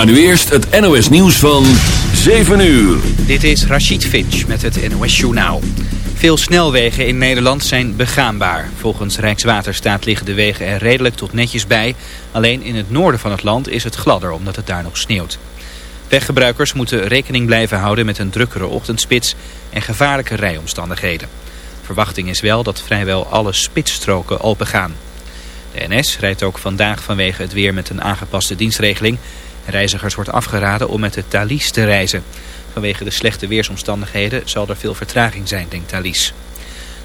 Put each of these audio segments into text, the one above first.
Maar nu eerst het NOS nieuws van 7 uur. Dit is Rachid Finch met het NOS Journaal. Veel snelwegen in Nederland zijn begaanbaar. Volgens Rijkswaterstaat liggen de wegen er redelijk tot netjes bij. Alleen in het noorden van het land is het gladder omdat het daar nog sneeuwt. Weggebruikers moeten rekening blijven houden met een drukkere ochtendspits en gevaarlijke rijomstandigheden. Verwachting is wel dat vrijwel alle spitsstroken opengaan. De NS rijdt ook vandaag vanwege het weer met een aangepaste dienstregeling. Reizigers wordt afgeraden om met de Thalys te reizen. Vanwege de slechte weersomstandigheden zal er veel vertraging zijn, denkt Thalys.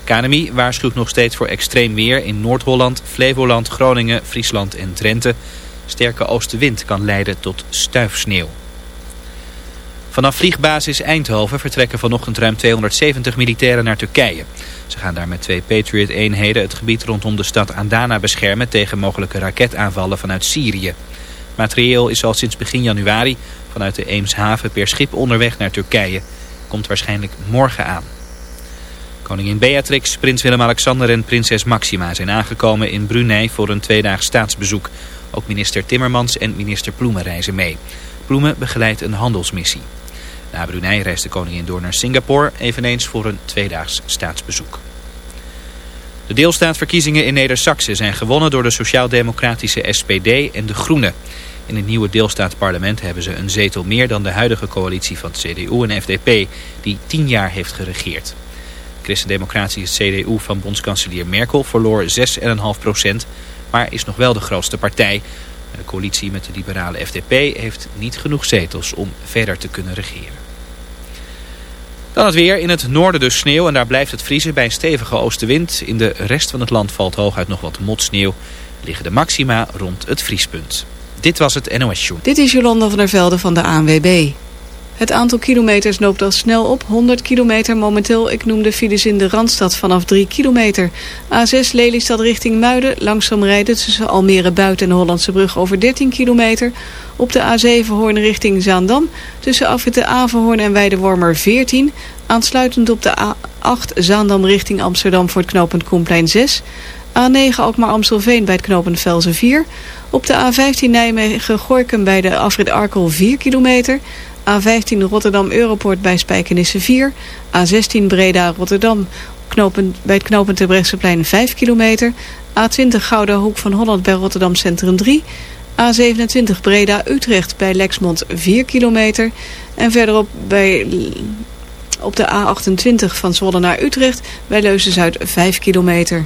KNMI waarschuwt nog steeds voor extreem weer in Noord-Holland, Flevoland, Groningen, Friesland en Drenthe. Sterke oostenwind kan leiden tot stuifsneeuw. Vanaf vliegbasis Eindhoven vertrekken vanochtend ruim 270 militairen naar Turkije. Ze gaan daar met twee Patriot-eenheden het gebied rondom de stad Andana beschermen tegen mogelijke raketaanvallen vanuit Syrië. Materieel is al sinds begin januari vanuit de Eemshaven per schip onderweg naar Turkije. Komt waarschijnlijk morgen aan. Koningin Beatrix, prins Willem-Alexander en prinses Maxima zijn aangekomen in Brunei voor een tweedaags staatsbezoek. Ook minister Timmermans en minister Ploemen reizen mee. Ploemen begeleidt een handelsmissie. Na Brunei reist de koningin door naar Singapore, eveneens voor een tweedaags staatsbezoek. De deelstaatverkiezingen in Neder-Saxe zijn gewonnen door de sociaal-democratische SPD en de Groenen. In het nieuwe deelstaatparlement hebben ze een zetel meer dan de huidige coalitie van CDU en FDP, die tien jaar heeft geregeerd. De christendemocratische CDU van bondskanselier Merkel verloor 6,5 procent, maar is nog wel de grootste partij. De coalitie met de liberale FDP heeft niet genoeg zetels om verder te kunnen regeren. Dan het weer. In het noorden dus sneeuw en daar blijft het vriezen bij een stevige oostenwind. In de rest van het land valt hooguit nog wat motsneeuw. Liggen de maxima rond het vriespunt. Dit was het NOS Show. Dit is Jolanda van der Velde van de ANWB. Het aantal kilometers loopt al snel op. 100 kilometer momenteel. Ik noem de files in de Randstad vanaf 3 kilometer. A6 Lelystad richting Muiden. Langzaam rijden tussen Almere Buiten en Hollandse Brug over 13 kilometer. Op de A7 Hoorn richting Zaandam. Tussen afwitten Averhoorn en Weidewormer 14. Aansluitend op de A8 Zaandam richting Amsterdam voor het knooppunt Koenplein 6. A9 Alkmaar Amstelveen bij het knooppunt Velzen 4. Op de A15 Nijmegen-Gorkum bij de afrit Arkel 4 kilometer. A15 Rotterdam Europort bij Spijkenisse 4. A16 Breda Rotterdam bij het knooppunt Terbrechtseplein 5 kilometer. A20 Gouden Hoek van Holland bij Rotterdam Centrum 3. A27 Breda Utrecht bij Lexmond 4 kilometer. En verderop bij, op de A28 van Zwolle naar Utrecht bij Leuzen-Zuid 5 kilometer.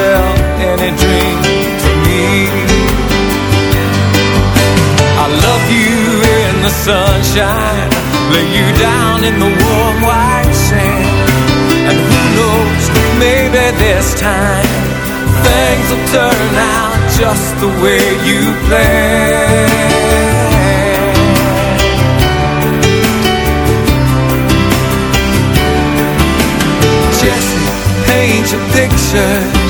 Sell any dream to me. I love you in the sunshine, lay you down in the warm white sand. And who knows, maybe this time things will turn out just the way you planned. Paint your pictures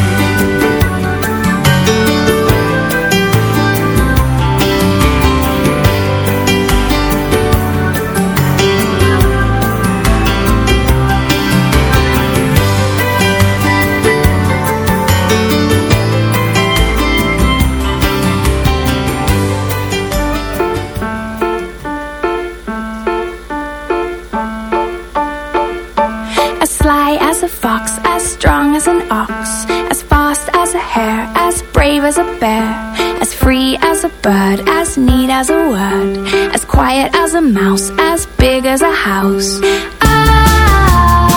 A mouse, as big as a house. Ah,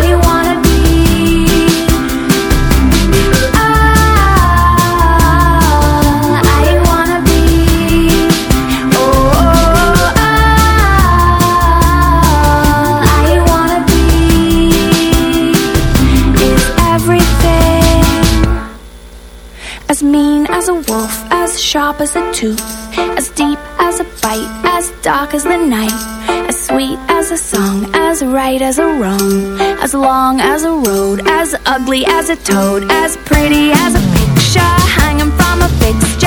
I wanna be. Ah, I wanna be. Oh, ah, I wanna be is everything. As mean as a wolf, as sharp as a tooth, as the night, as sweet as a song, as right as a wrong, as long as a road, as ugly as a toad, as pretty as a picture hanging from a fixture,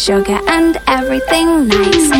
sugar and everything nice,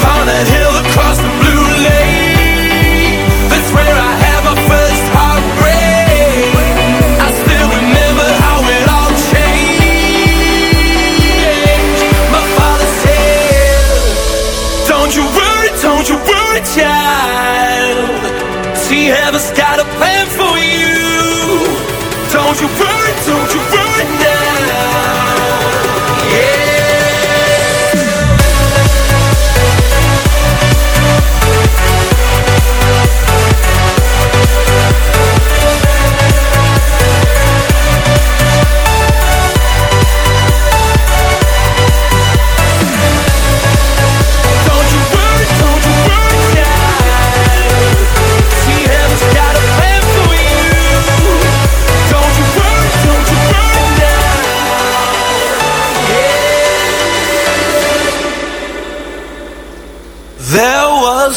Upon a hill across the blue lake, that's where I had my first heartbreak. I still remember how it all changed. My father said, Don't you worry, don't you worry, child. See, heaven's got a plan for you. Don't you worry, don't you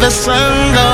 the sun goes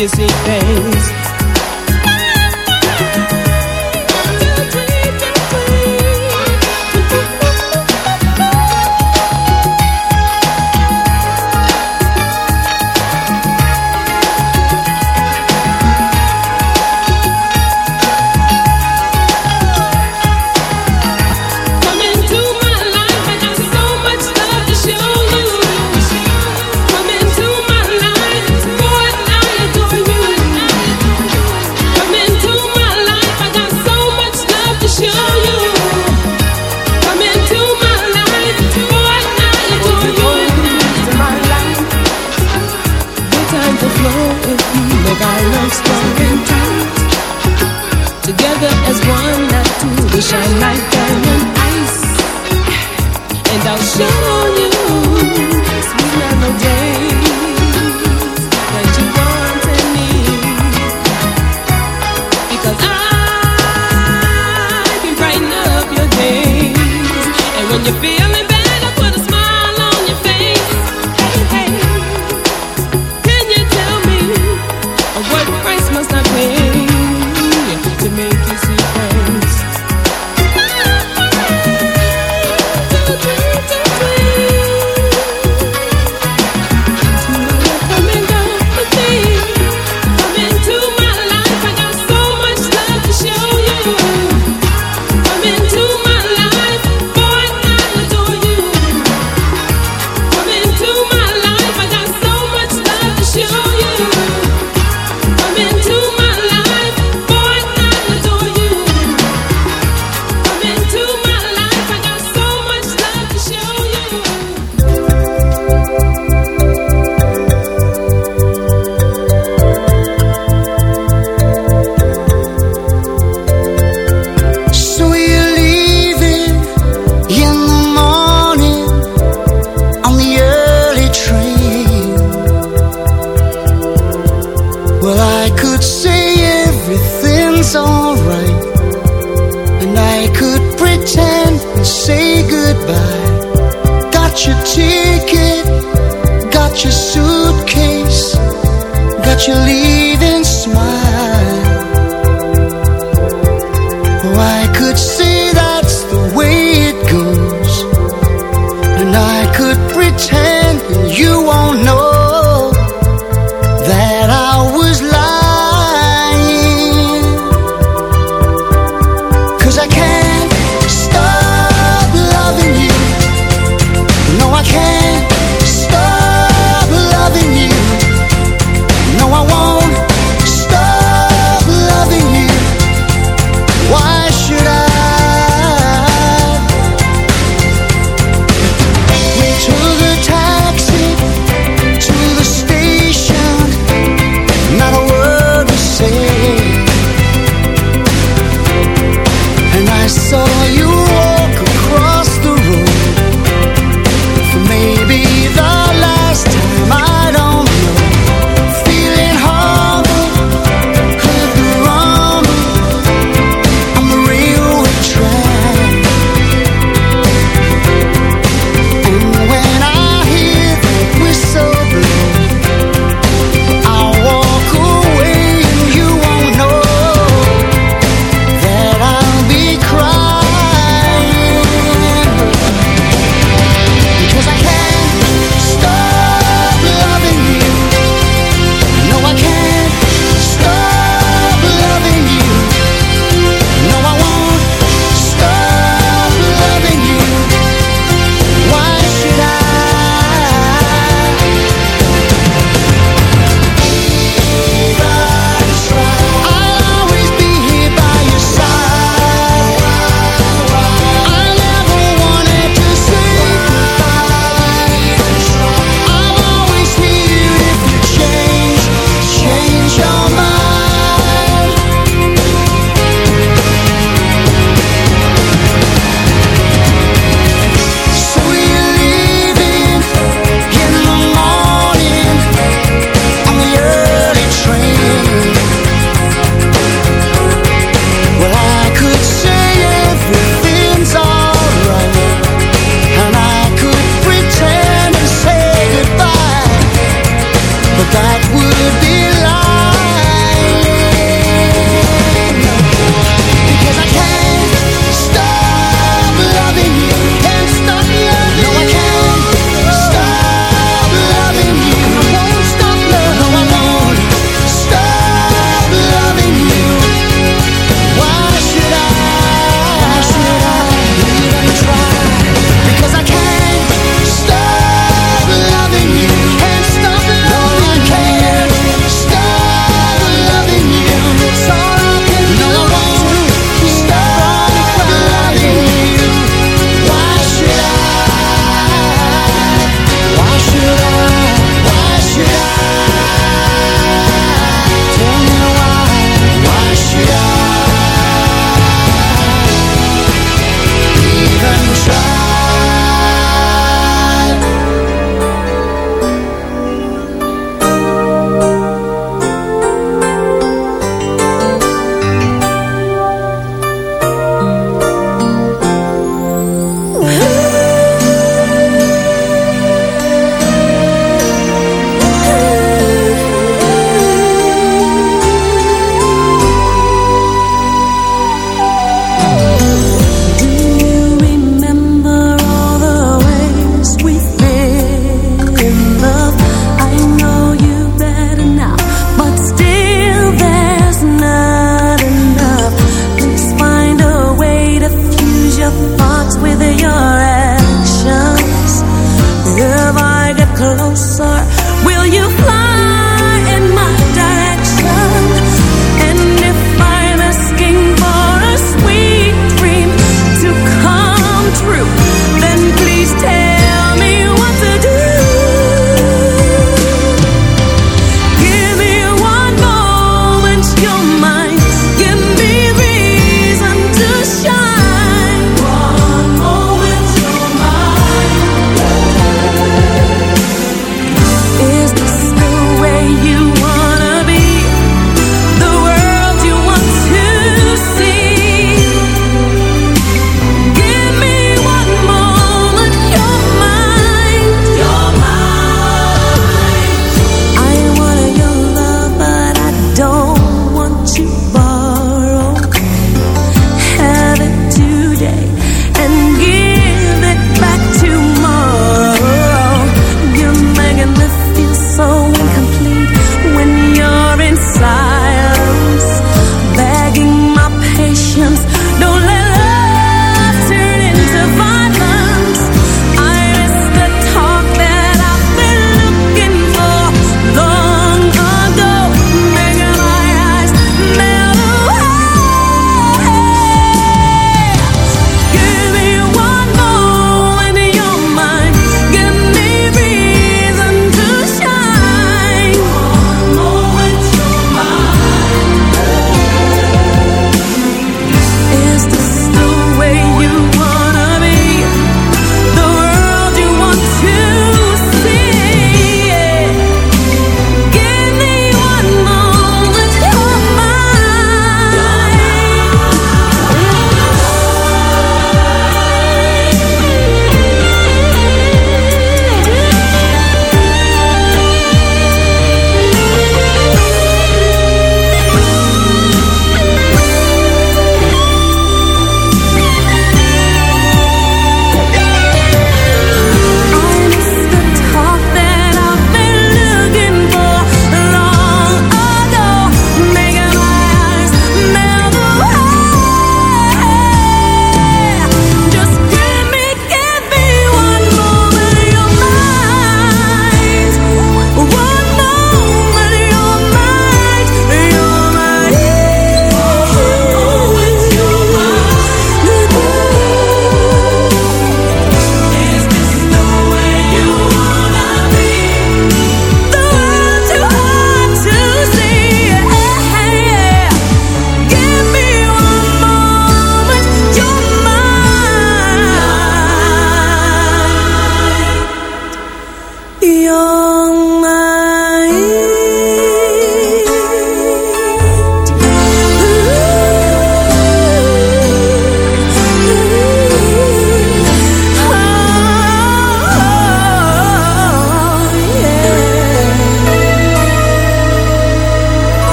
you see things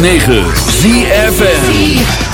106.9 ZFN